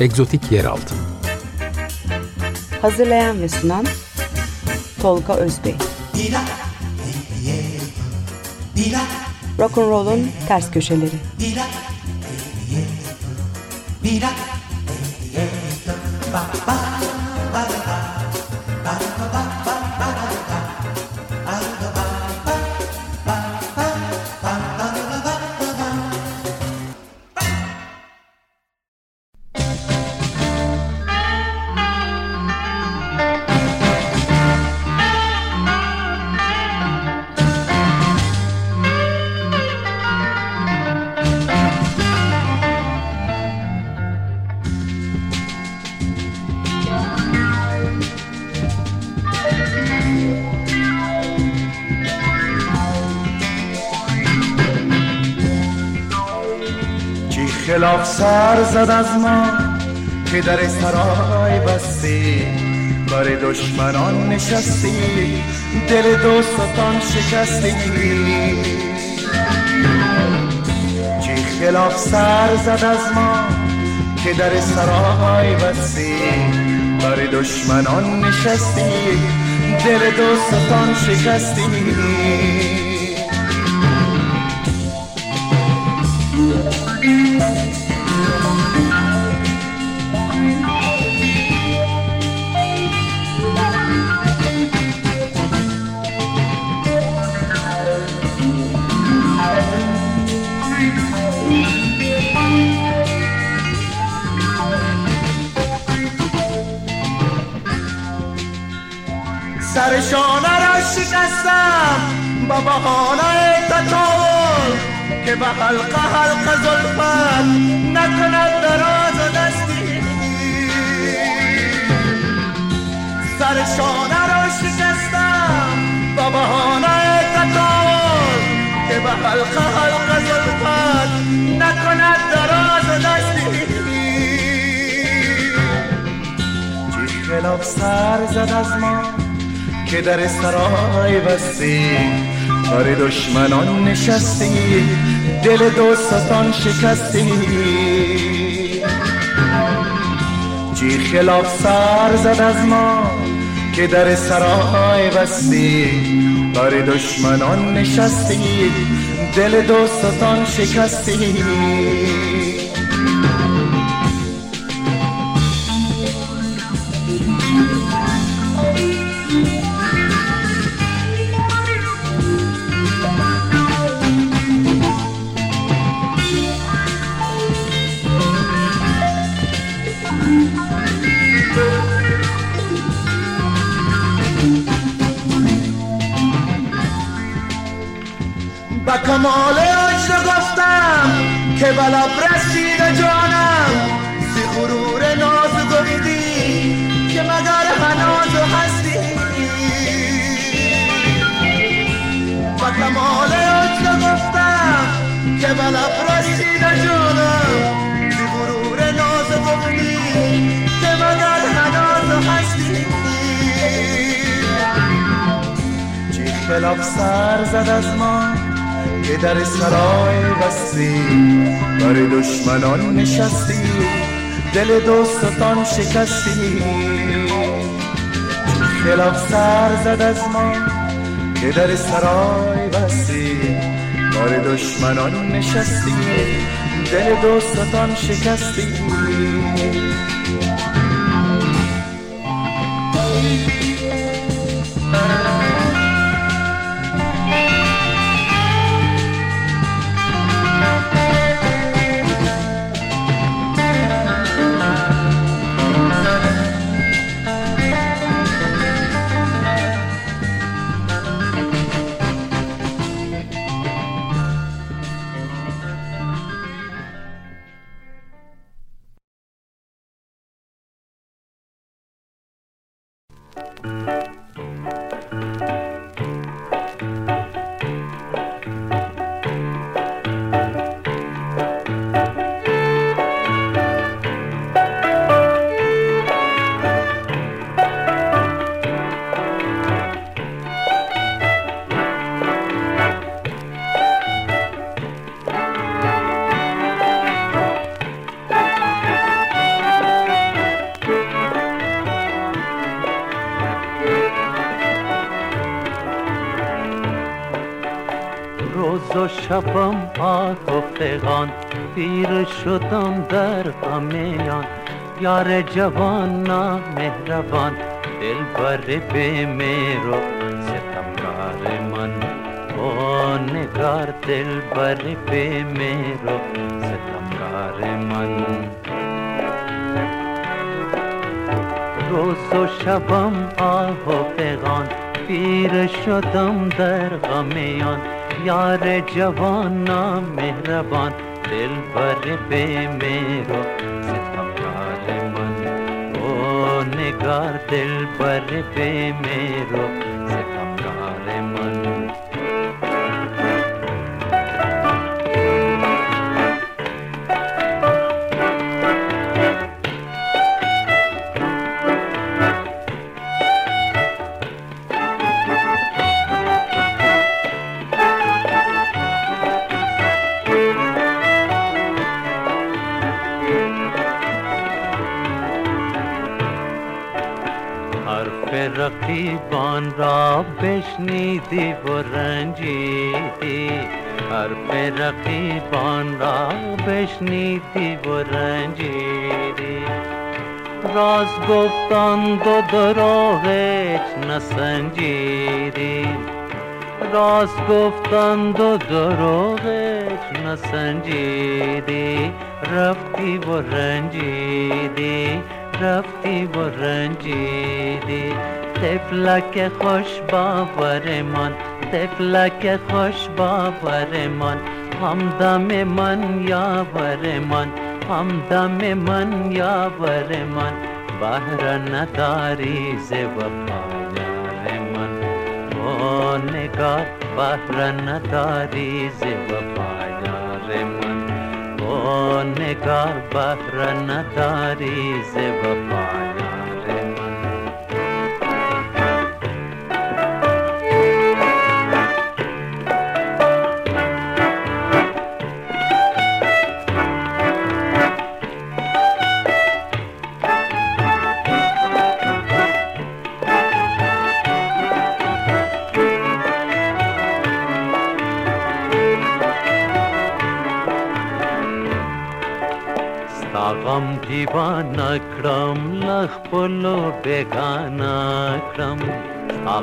Egzotik Yeraltı. Hazırlayan ve sunan Tolga Özbey. Rock'n'Roll'un ters köşeleri. چی سر زد از ما که در سرای بستی بر دشمنان نشستی. دل دوستان شکستی. چی خلاف سر زد از ما که در سرای بستی بر دشمنان نشستی. دل دوستان شکستی. سرشانه را شکستم با بهانه تطاول که به حلقه حلقه زلفت نکند دراز دستی. سرشانه را شکستم با بهانه تطاول که به حلقه حلقه زلفت نکند دراز دستی. چی خلاف سر زد از ما. که در سرای بستی. بر دشمنان نشستی دل دوستان شکستی. چی خلاف سر زد از ما که در سرای بستی. بر دشمنان نشستی دل دوستان شکستی. که بلا رسید جانم. زی غرور ناز گفتی که مگر هناز هستی. با کمال عجر گفتم که بلا رسید جانم. زی غرور ناز گفتی که مگر هناز هستی. چی خلاف سر زد از ما که در سرای بستی بر دشمنان نشستی دل دوستان شکستی. خلاف سر زد از ما که در سرای بستی بر دشمنان نشستی دل دوستان شکستی. شدم در غمیان یار جوان مهربان دل بر به میرو ستمگار من او نگار دل بر به میرو ستمگار من روز و شبم آه و فغان پیر شدم در غمیان یار جوان مهربان दिल भर पे मेरो सितकार मन ओ निगार दिल भर पे मेरो। بشنیدی و رنجیدی حرف رقیبان را بشنیدی و رنجیدی راز گفتند و دروغش نسنجیدی راز گفتند و دروغش نسنجیدی رفتی و رنجیدی رفتی و رنجیدی تفلک خوش باورمان تفلک خوش باورمان همدم من یاورمان همدم من یاورمان بهر نداری ز وفا یار من او نگار بهر نداری ز وفا یار من او نگار بهر نداری ز وفا دیوانه کړم لخ پلو بیگانه کړم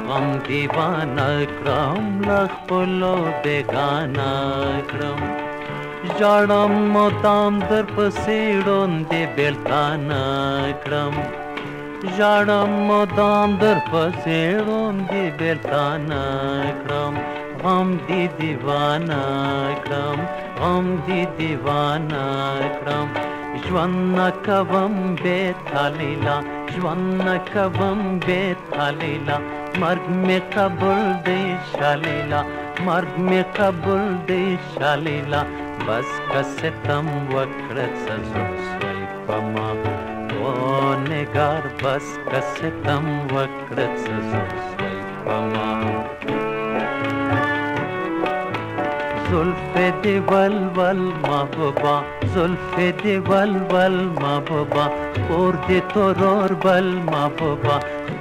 غم دیوانه کړم لخ پلو بیگانه کړم ژړم مدام در پسې ډوندې بیلتانه کړم ژړم مدام در پسې ډوندې بیلتانه کړم غم دی دیوانه کړم غم دی دیوانه کړم स्वं न कवं वे थालीला स्ं न कवं वे थालीला मर्म्य कबुल् देशालिला मर्म्य कबुल् देशलिला बस् कसम् वक्रसैपमा बस् कसम् वक्रमा जुल्फे दे तो बल बल महबूबा। जुल्फे दे तो बल बल, महबूबा। और दे तोरोर बल, महबूबा।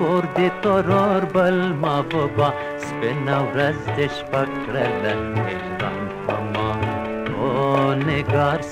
और दे तोरोर बल महबूबा स्पिनव रजदिश पकड़ल हिजरान फमा। निगार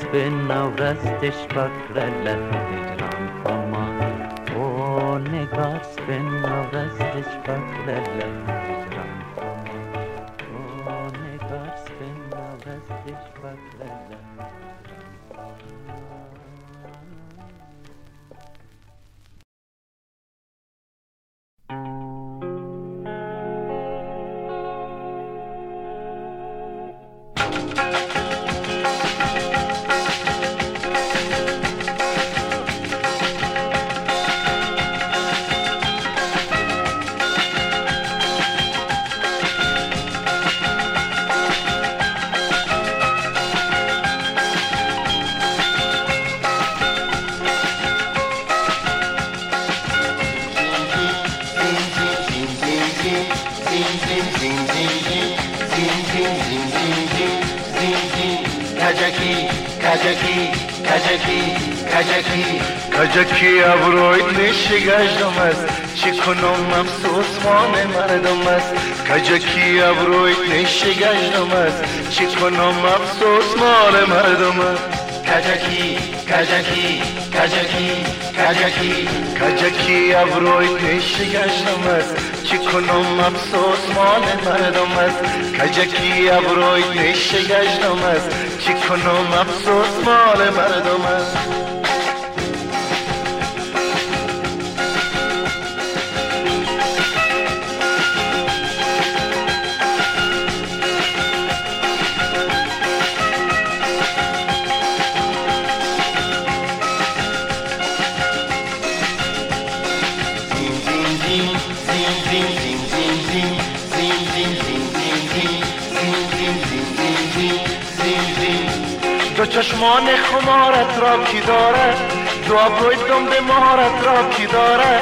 کجکی ابروی نشگشتم است چی کنم افسوس مال مردم است کجکی کجکی کجکی کجکی. کجکی ابروی نشگشتم است چی کنم افسوس مال مردم است کجکی ابروی نشگشتم است چی کنم افسوس مال مردم است دو چشمان خمارت را کی داره؟ دو ابروی به مهارت را کی داره؟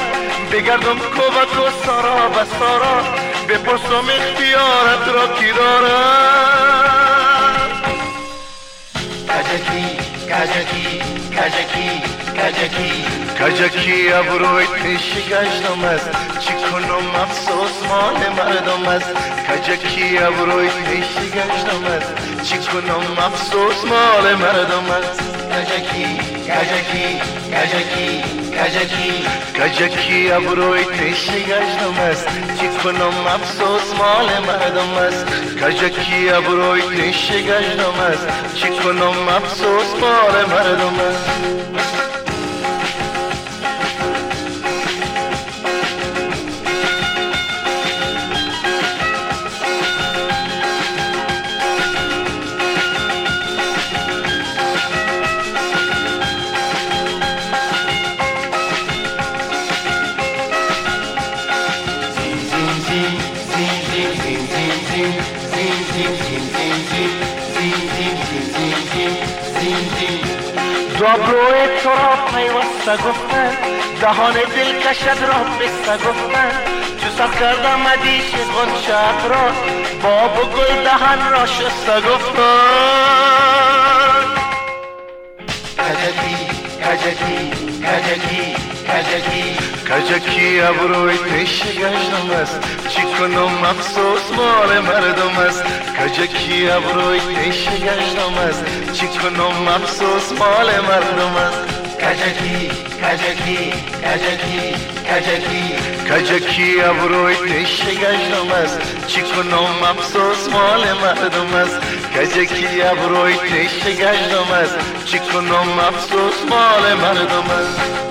بگردم کوبک و سارا و سارا بپرسم اختیارت را کی داره؟ کجکی کجکی کجکی کجکی. کجکی ابروی شگشتم است چی کنم افسوس مال مردم است کجکی ابروی شگشتم است چی کنم افسوس مال مردم است کجکی کجکی کجکی کجکی کجکی ابروی شگشتم است چی کنم افسوس مال مردم است کجکی ابروی شگشتم است چی کنم افسوس مال مردم است پیوسته گفتن دهان دل کشد را بسته گفتن چو سخت کردم مدیش غنچت را. باب و گل دهن را شسته گفتن کجکی کجکی کجکی کجکی. کجکی ابروی شگشتم است. چی کنم افسوس مال مردم است. کجکی ابروی شگشتم است. چی کنم افسوس مال مردم است. کجکی ابروی شگشتم است چی کنم افسوس مال مردم است. کجکی ابروی شگشتم است چی کنم افسوس مال مردم است.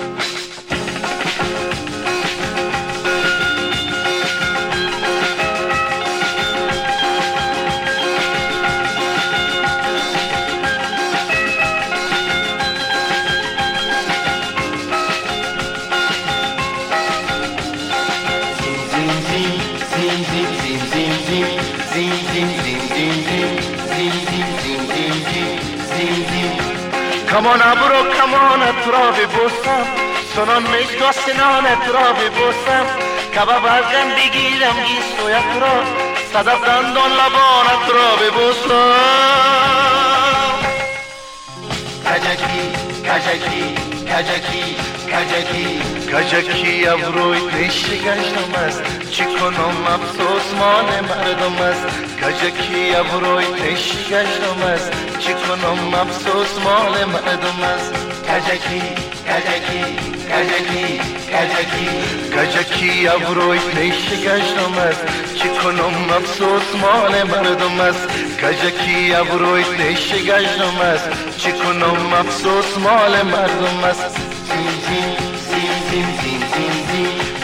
کمان ابرو کمانت را ببوسم سنان مجگاه سنانت را ببوسم کباب ازم بگیرم گیسویت را صدف دندان لبانت را ببوسم کجکی کجکی کجکی. کجکی کجکی ابروی شگشتم است. چی کنم افسوس مال مردم است. کجکی ابروی شگشتم است. چی کنم افسوس مال مردم است. کجکی کجکی کجکی کجکی کجکی ابروی شگشتم است. چی کنم افسوس مال مردم است. کجکی ابروی شگشتم است. چی کنم افسوس مال مردم است.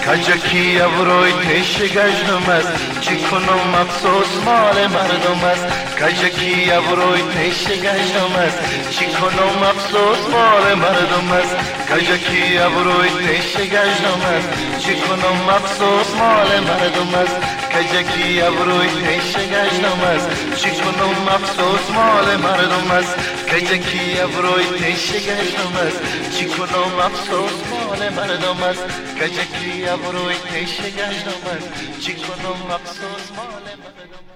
کجکی ابروی شگشتم است؟ چی کنم افسوس مال مردم است؟ کجکی ابروی شگشتم است؟ چی کنم افسوس مال مردم است؟ کجکی ابروی شگشتم است؟ چی کنم افسوس مال مردم است؟ کجکی ابروی شگشتم است؟ چی کنم افسوس مال مردم است؟ کجکی ابروی شگشتم است؟ چی کنم افسوس مال مردم است؟ کجکی ابروی شگشتم است؟ چی کنم افسوس مال مردم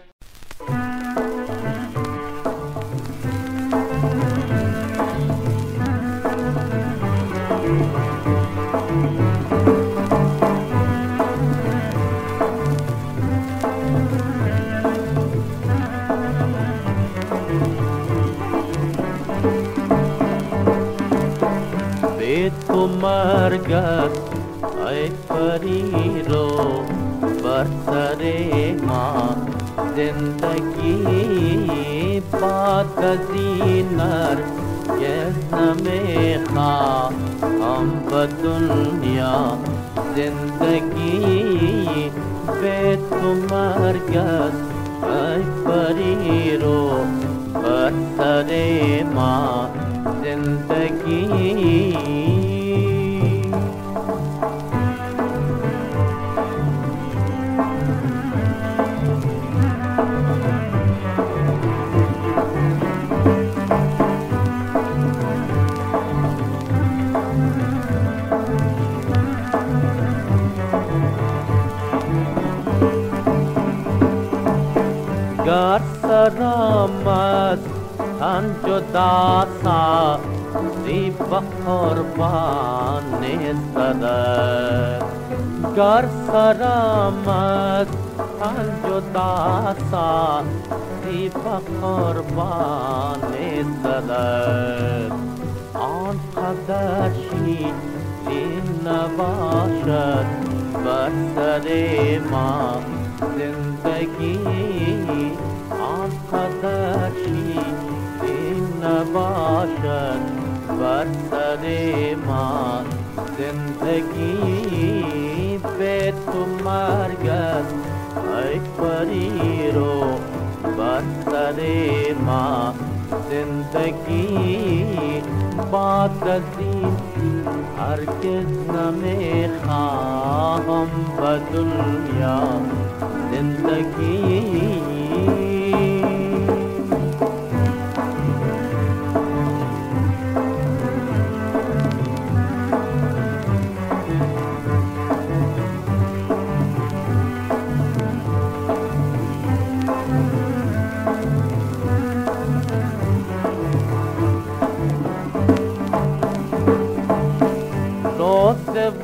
मरगत ऐ परीरो बरसरे माँ, ज़िंदगी पात दीनर ये समय खा, हम दुनिया ज़िंदगी बे तुमर गस परीरो बरसरे माँ, ज़िंदगी Gartaramaz Sancho dasa Ziba korbane sadar Gartaramaz Sancho dasa Ziba korbane sadar Arkadaşı dinle başar Berserima zindagi نباشد بر سر ما زندگی به تو مرگت ای پری رو بر سر ما زندگی بعد از این هرگز نمیخواهم به دنیا زندگی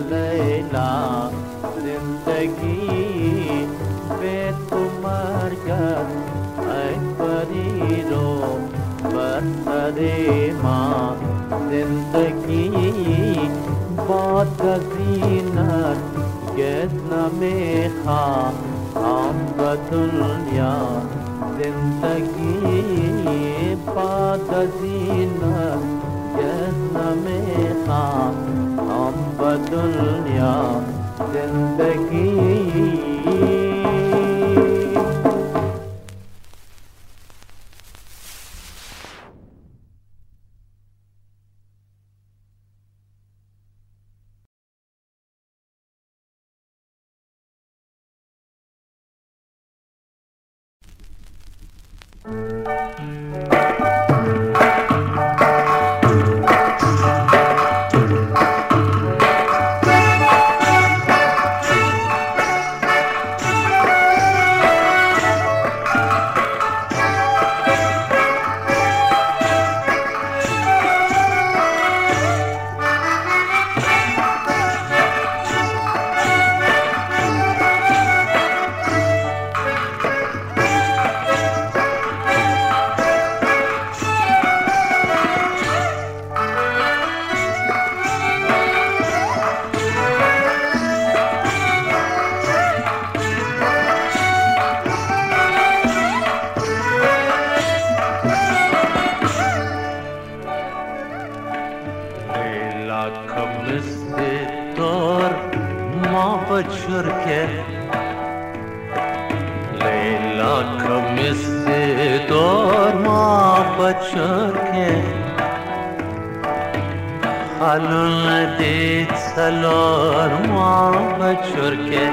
लैला ज़िंदगी में तुम्हार परी रो बरे माँ, ज़िंदगी बहुत जीनत कितना में खा। हम बदलिया ज़िंदगी बाद जीनत मे बदुल्या जगी छोड़ के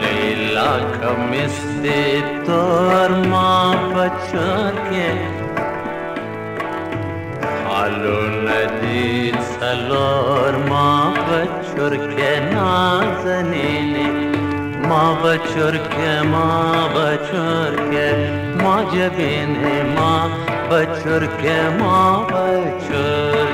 लैला कमिस्ते तोर माँ बचोर के हालो नदी सलोर माँ बचोर के नाजनीने माँ बचोर के माँ बचोर के माँ जबीने माँ बचोर के माँ बचोर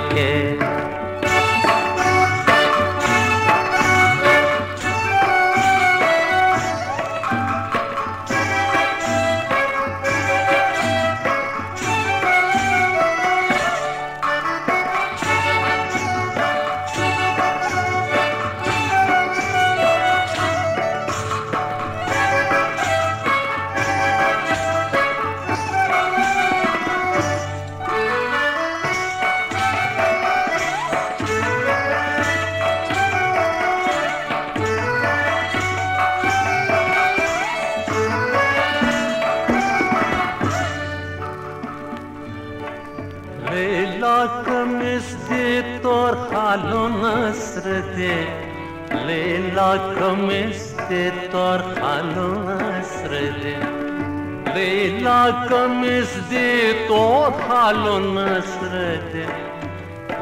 تور خالو نصرته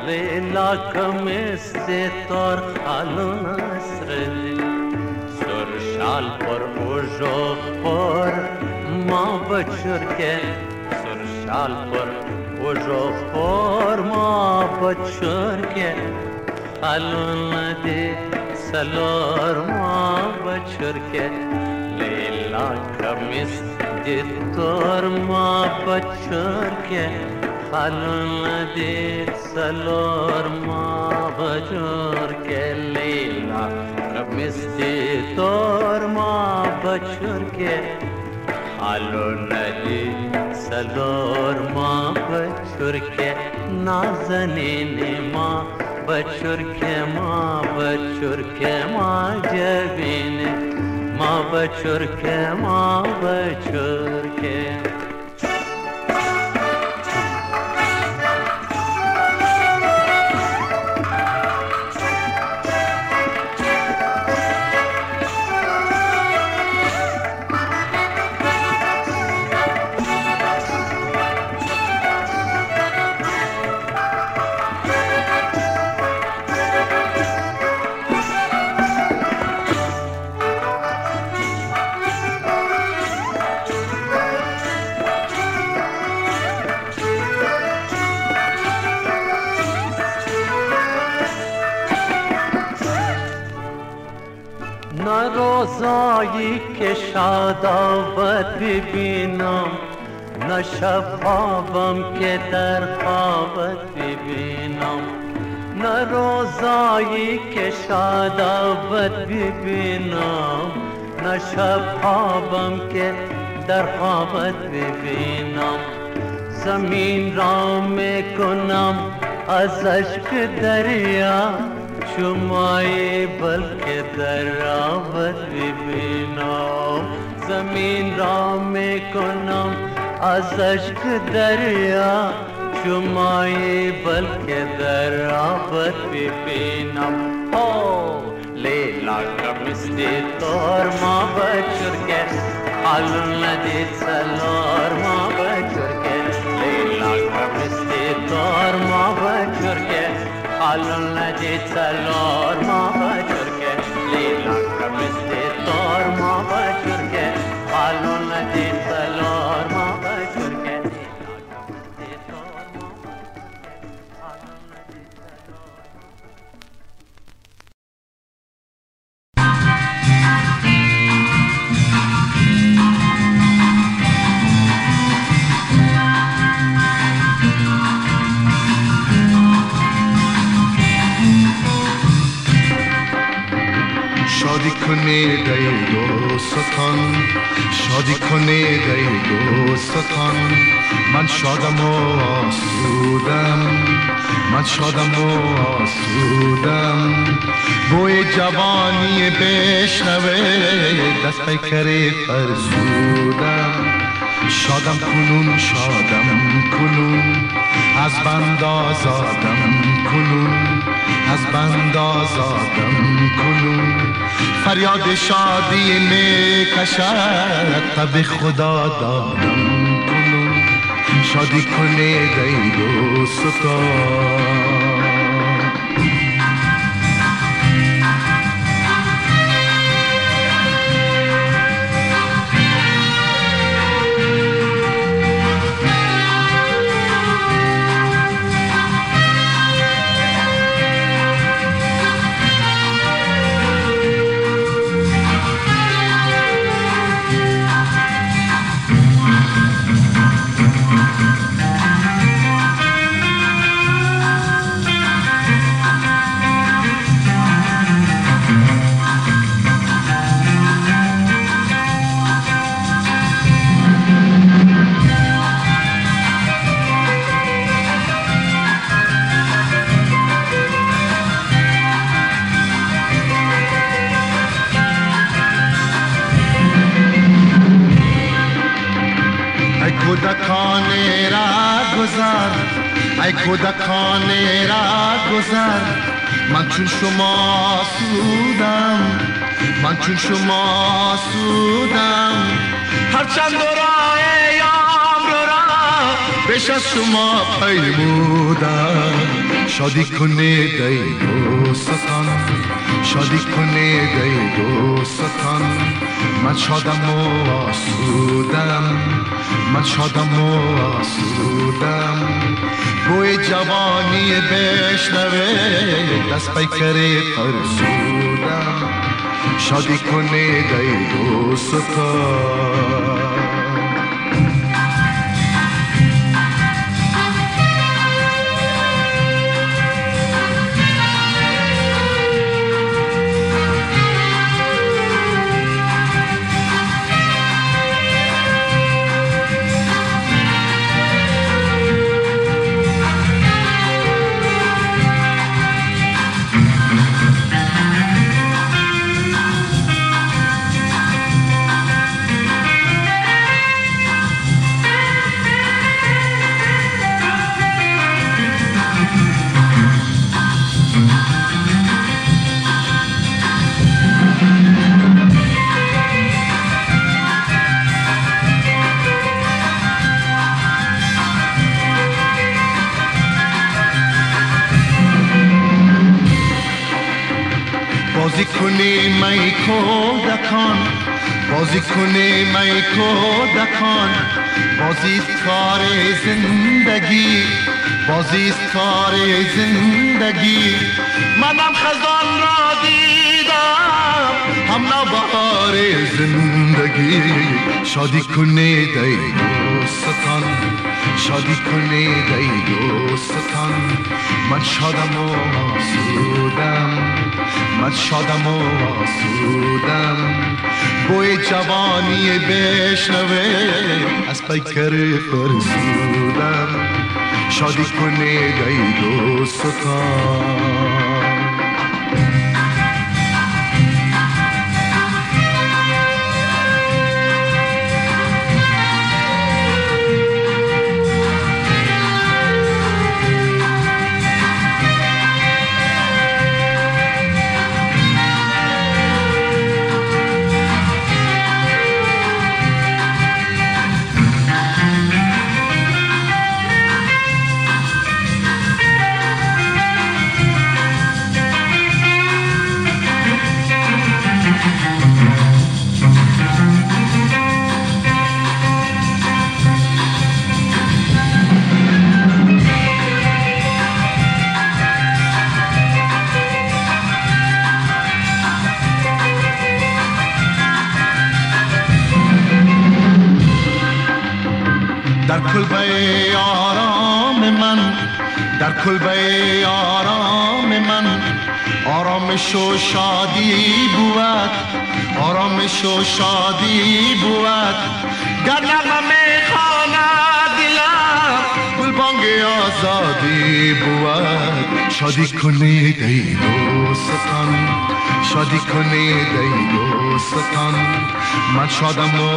لیلا کمیسته تور خالو نصرته سر شال پر اوجو پر ما بچر کے سر شال پر اوجو پر ما بچر کے خالون دے سلور ما بچر کے لیلا کمیس torma bachurke halma de salorma bachurke leela misde torma bachurke halona de salorma bachurke nazanene ma bachurke ma bachurke ma jabine ma bachur ke ma bachur ke شادابت ببینم نه شب خوابم که در خوابت ببینم نه روزایی که شادابت ببینم نه شب خوابم که در خوابت ببینم زمین را میکنم از اشک دریا शुमाए बल्कि दरावत बिना। ज़मीन राम कनम, अशक दरिया। शुमाए बल्कि दरावत बिना। हो लेला कमिस्ते तोर माँ बचुर के। आलू नदी सलोर माँ salon la de دوستان شادی کنه گئی دوستان من شادم و آسودم من شادم و آسودم. بوی جوانی بشنوه دست پیکر فرسودم شادم کنون شادم کنون. از بند آزادم کنون. از بند آزادم کنون. فریاد شادی کشد به خدا دادم. کنون شادی کنه دید و کودکان شما سودم. من چون شما سودم. هرچند راه یام رو را بش از شما پیمودم. شادی کنه دی دوستان. شادی کنه دی دوستان. من شادم و آسودم. من شادم و آسودم. بوی جوانی بشنوه دست پیکره فرسودم شادی کنه دی دوستان کودکان. بازی کنی می کودکان. بازی کار زندگی. بازی کار زندگی. منم خزان را دیدم. هم نبار زندگی. شادی دی دوستان شادی کنی دی دوستان. من شادم و آسودم. من شادم و آسودم. بوی جوانی بشنوه. از پیکر فرسودم. شادی کنه دی دوستان. کلبه آرام من در کلبه آرام من آرامش و شادی بود آرامش و شادی بود گر نغمه خانه دلم گلبانگ آزادی بود شادی کنی دی دوستان شادی کنه دی دوستان من شادم و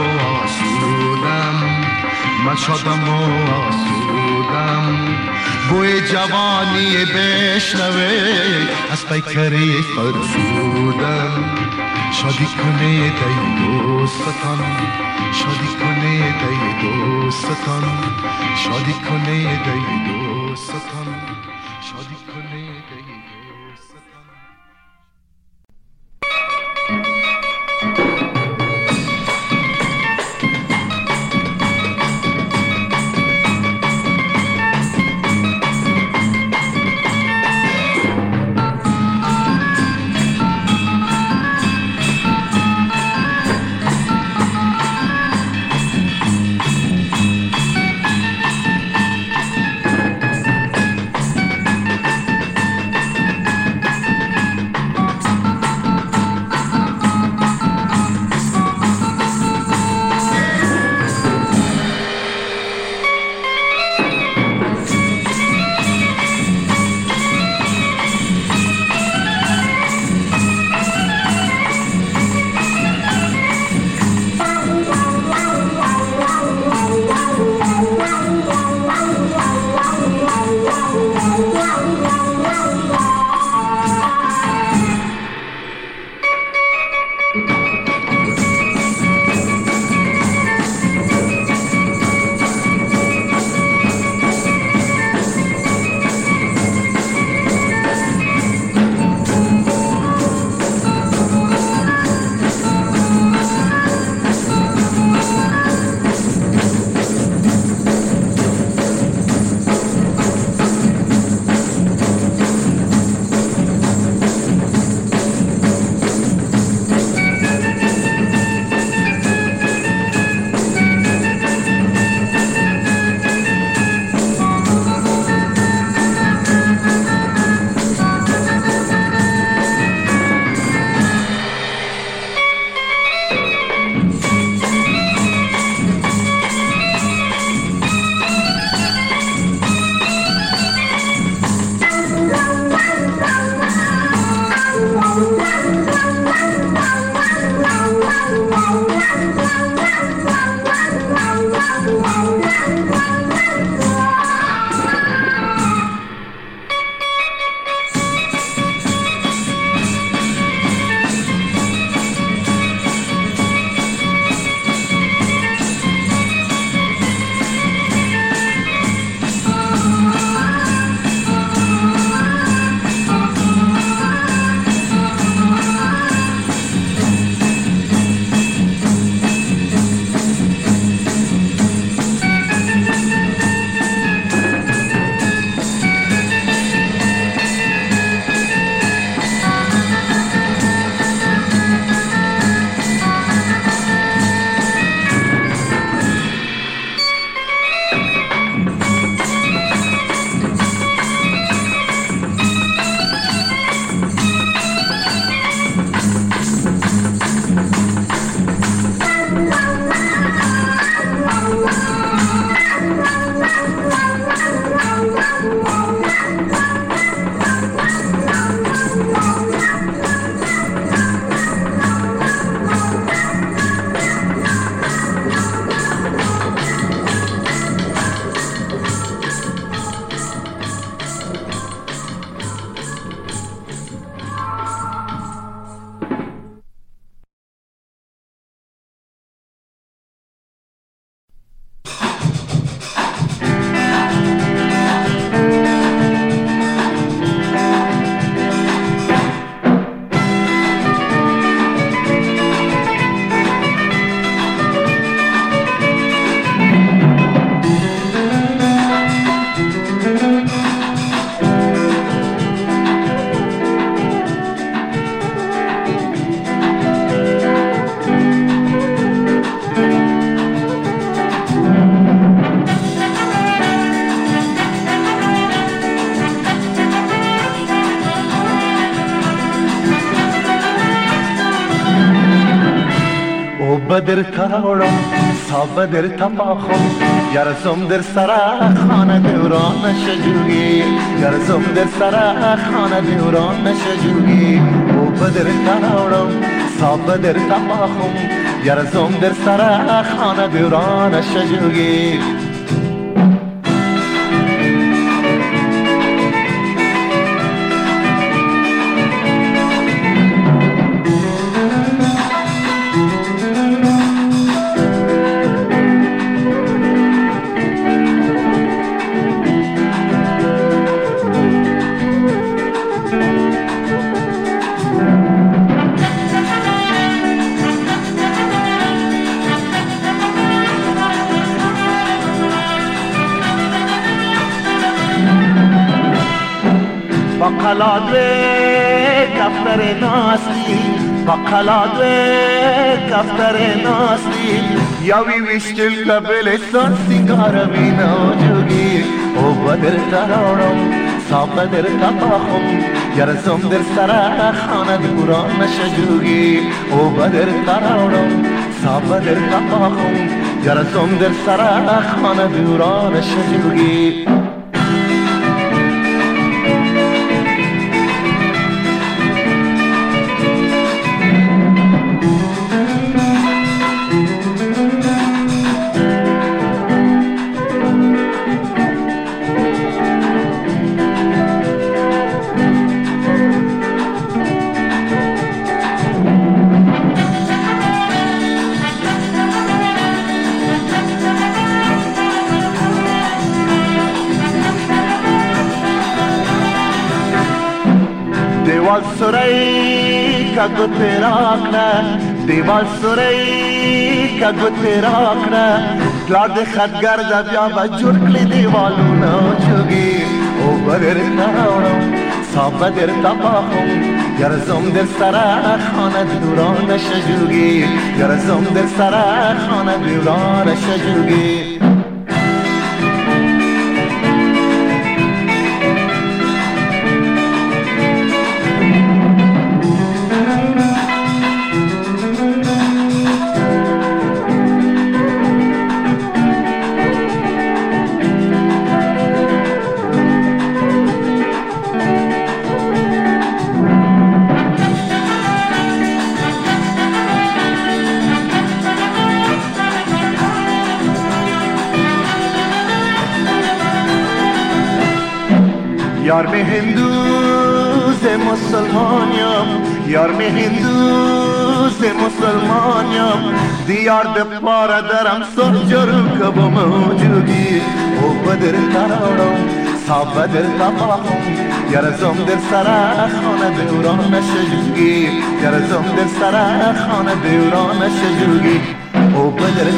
آسودم من شادم و آسودم. بوی جوانی بشنوه از پیکری فرسودم شادی کنه دی دوستان شادی کنه دی دوستان. شادی کنه دی دوستان. تراوڑم سا بدر تفاخم گرزم در سر خانه دوران شجوگی گرزم در سر خانه دوران شجوگی او بدر تناورم صاب بدر تباخم یرزم در سر خانه دوران شجوگی بقلادوی کفتر ناستی یاوی ویشتل کبلستان سیگار بینا جوگی او بدر ترارم صاحب در تباخم یرزم در سر خانه دوران شجوگی او بدر ترارم صاحب در تباخم یرزم در سر خانه دوران شجوگی سرای کا گت راکنا لاد خدگر د بیا بجور کلی دیوالونه چوگی او بدر تاورم صاحب در تباهم گرزم در سر خانه دوران شجوگی گرزم در سر خانه دوران شجوگی مسلمانیم یار می هندوز مسلمانیم دیار د پاره درم سر جرم کب موجودی او بدر ترارم صاحب بدر تباهم یرزم در سر خانه دوران شجوگی یرزم در سر خانه دوران شجوگی او بدر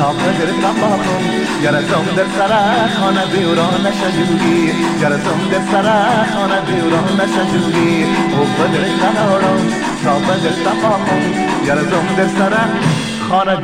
ترارم صاحب بدر تباهم یرزم در سر خانه دوران شجوگی یرزم در سر خانه دوران شجوگی او بدر ترارم صاحب بدر تباهم یرزم در سر خانه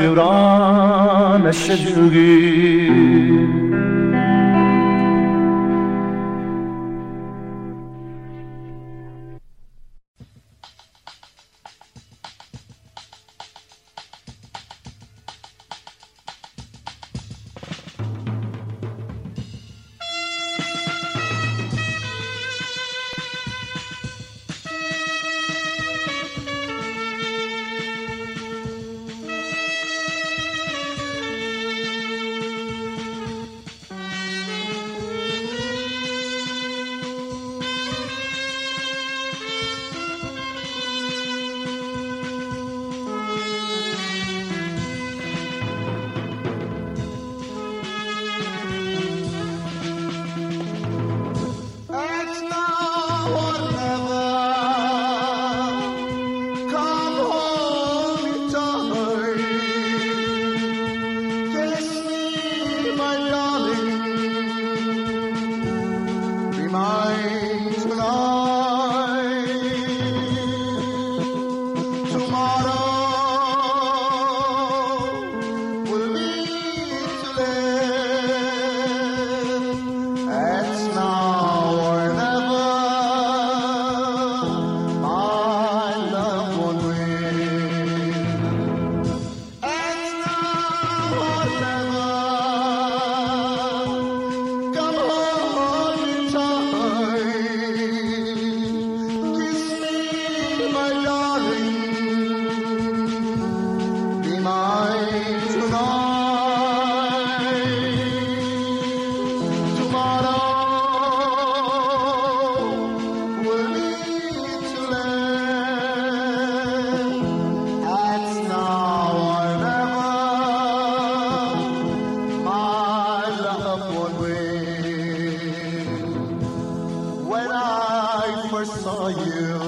first saw you,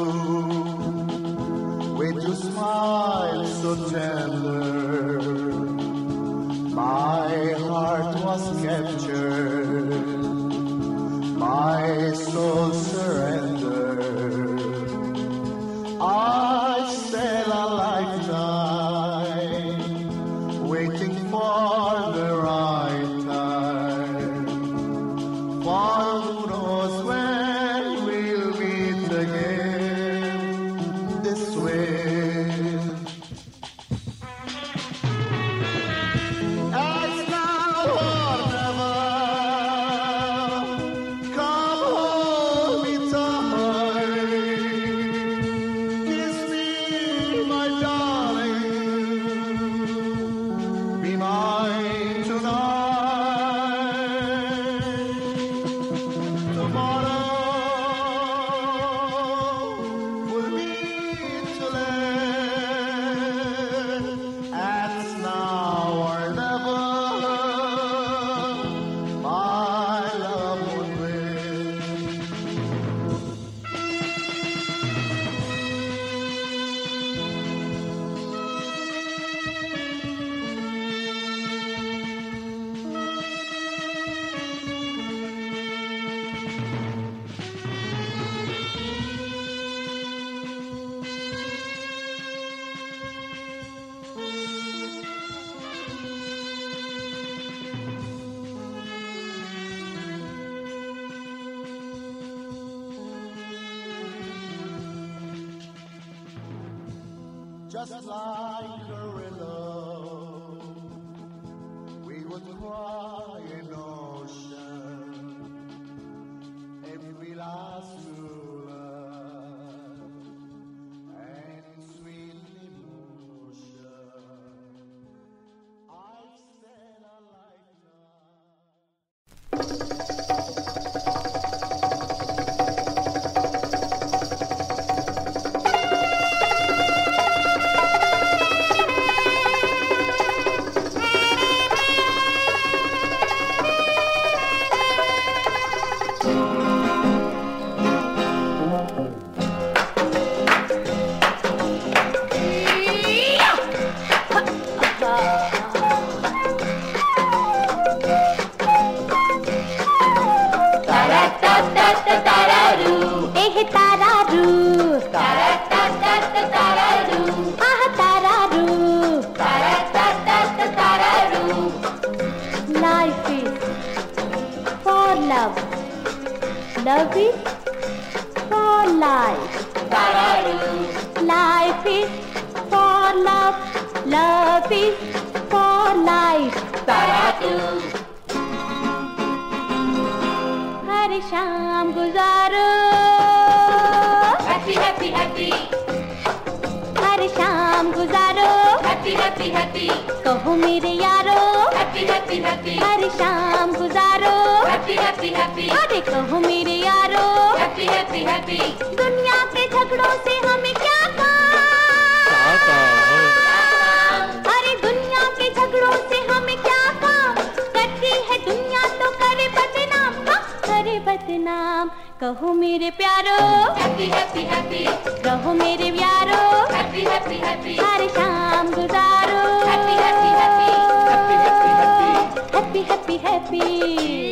with your smile so tender. नाम। कहो मेरे प्यारो। हैप्पी हैप्पी हैप्पी कहो मेरे प्यारो। हैप्पी हैप्पी हैप्पी हर शाम गुजारो। Happy happy happy happy happy happy happy happy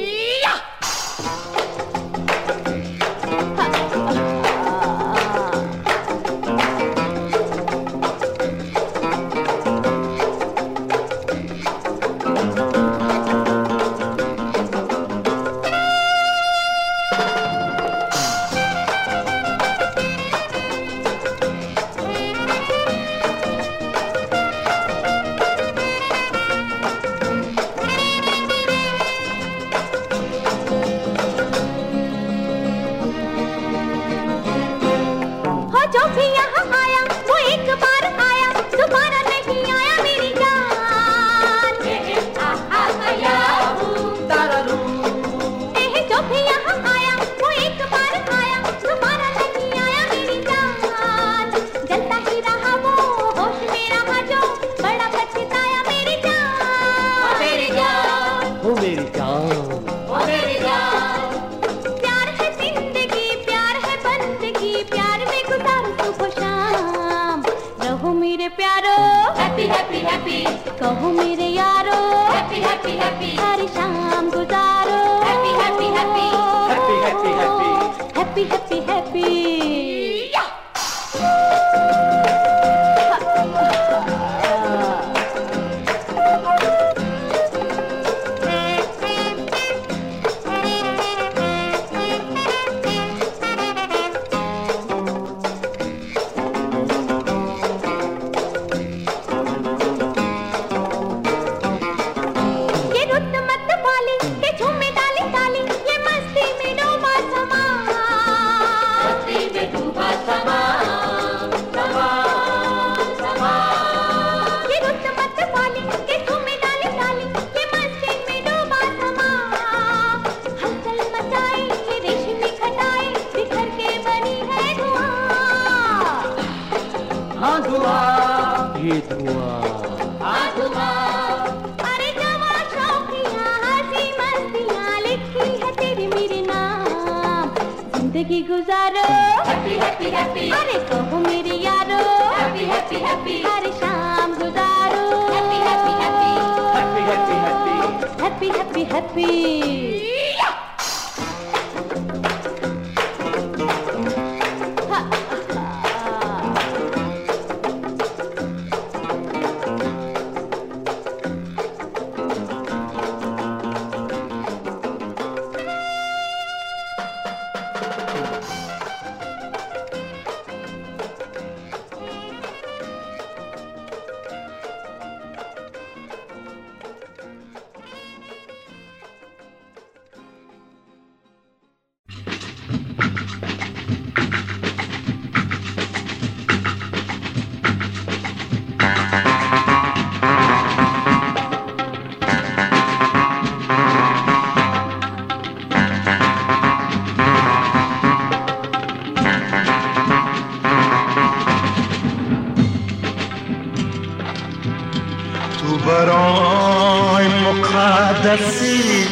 تو برای مقدسی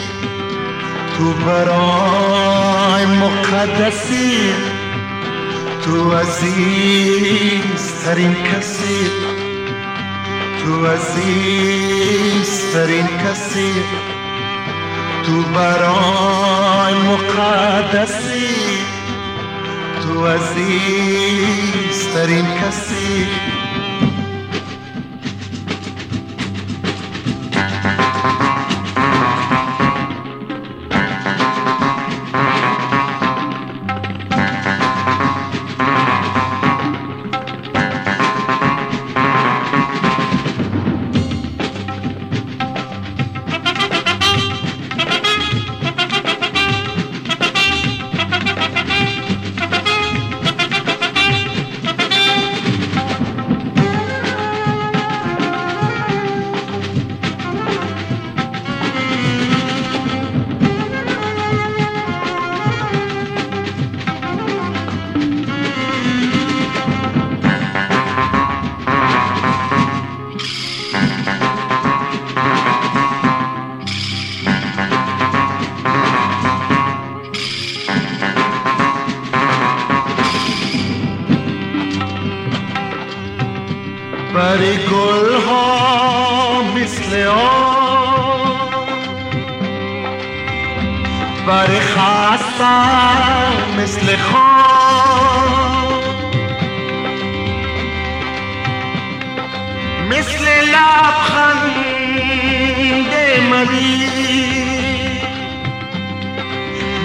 تو برای مقدسی تو عزیز ترین کسی تو عزیز ترین کسی تو برای مقدسی تو عزیز ترین کسی.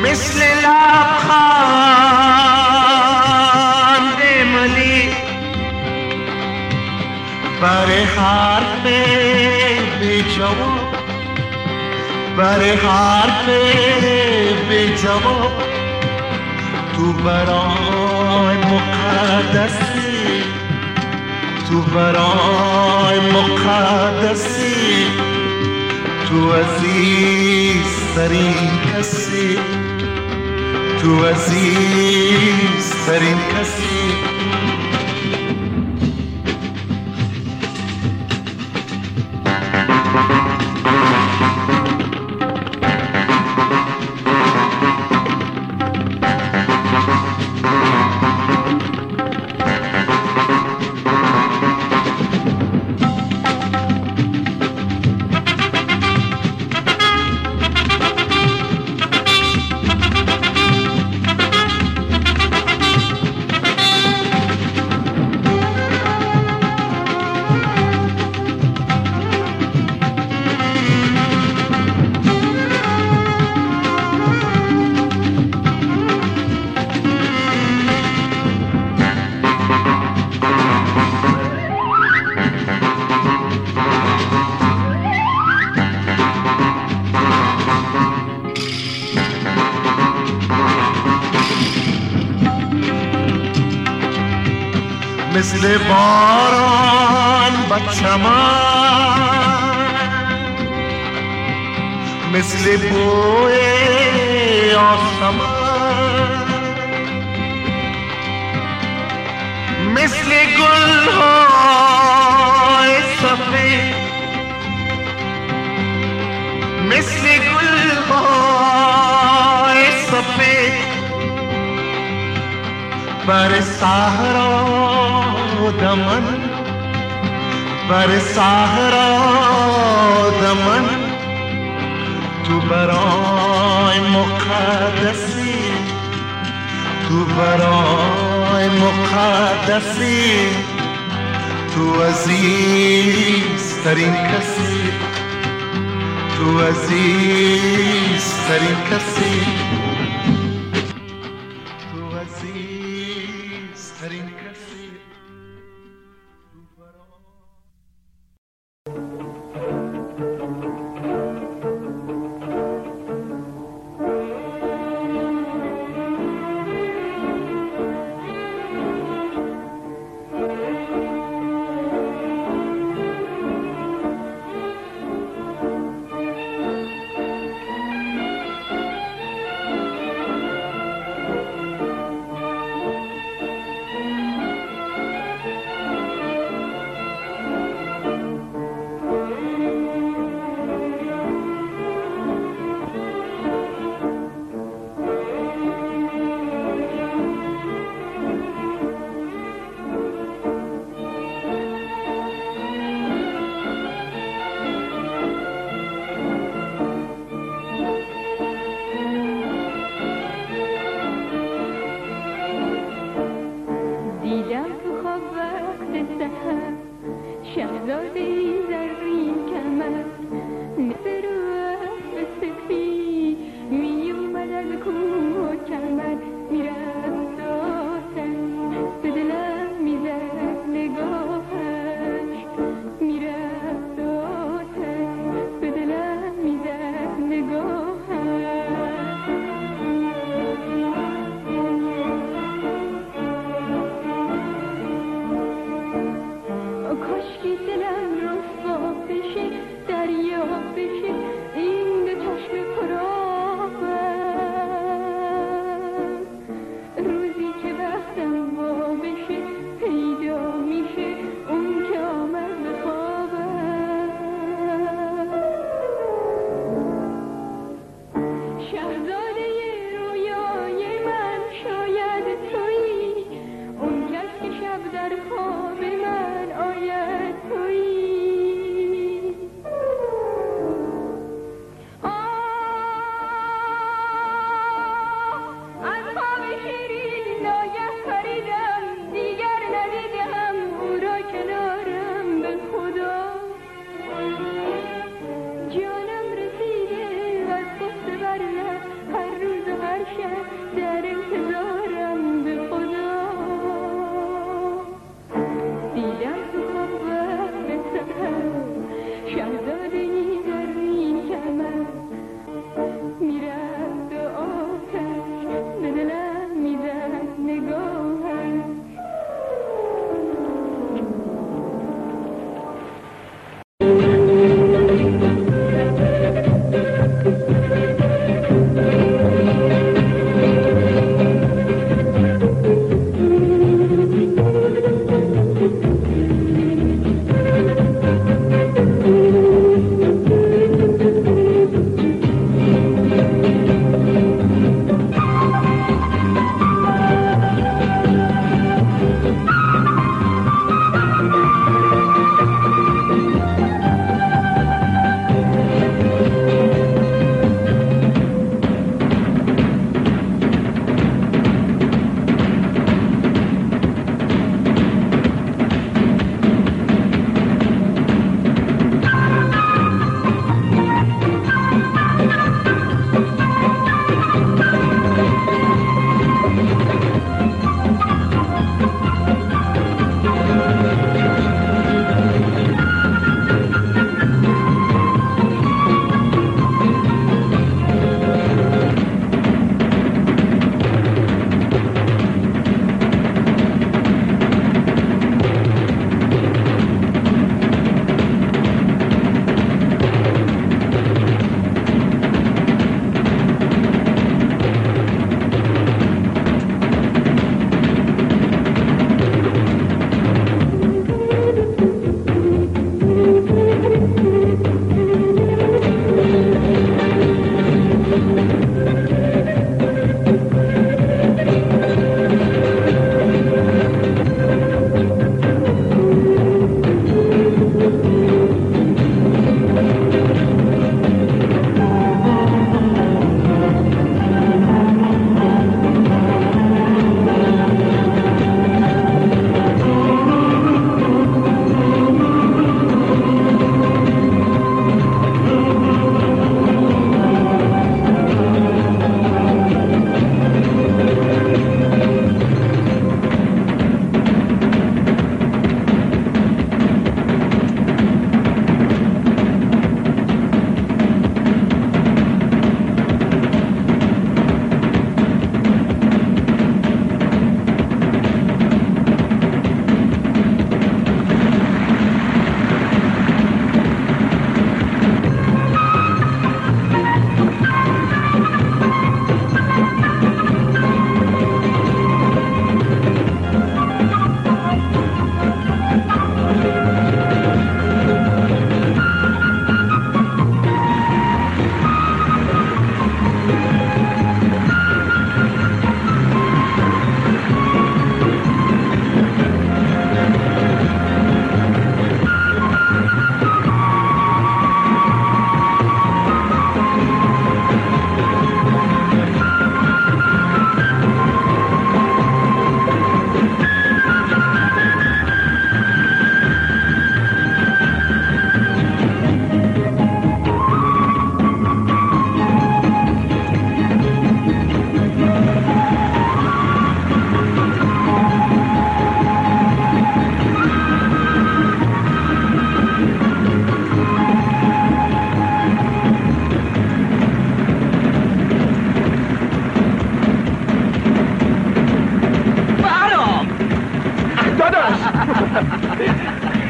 مثل لبخند منی بر حرف بیجواب بر حرف بیجواب تو برای مقدسی تو برای مقدسی تو عزیز ترین کسی. تو عزیز ترین کسی باران بچمان مثل بوی آسمان مثل گل های سفید مثل گل های سفید بر صحرا दमन बरसा दमन تو برای مقدسی تو برای مقدسی تو عزیز ترین کسی تو عزیز ترین کسی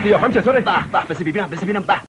دوران شجوگی قیافم چطوره به به بس ببینم بس ببینم به